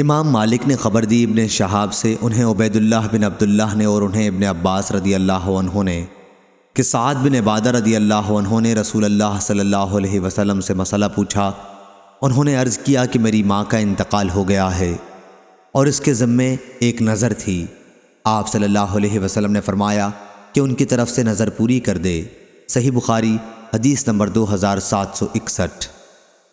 امام مالک نے خبر دی ابن شہاب سے انہیں عبید اللہ بن عبداللہ نے اور انہیں ابن عباس رضی اللہ عنہ نے کہ سعد بن عبادہ رضی اللہ عنہ نے رسول اللہ صلی اللہ علیہ وسلم سے مسئلہ پوچھا۔ انہوں نے عرض کیا کہ میری ماں کا انتقال ہو گیا ہے اور اس کے ذمے ایک نظر تھی۔ آپ صلی اللہ علیہ وسلم نے فرمایا کہ ان کی طرف سے نظر پوری کر دے۔ صحیح بخاری، حدیث نمبر دو ہزار سات سو اکسٹھ۔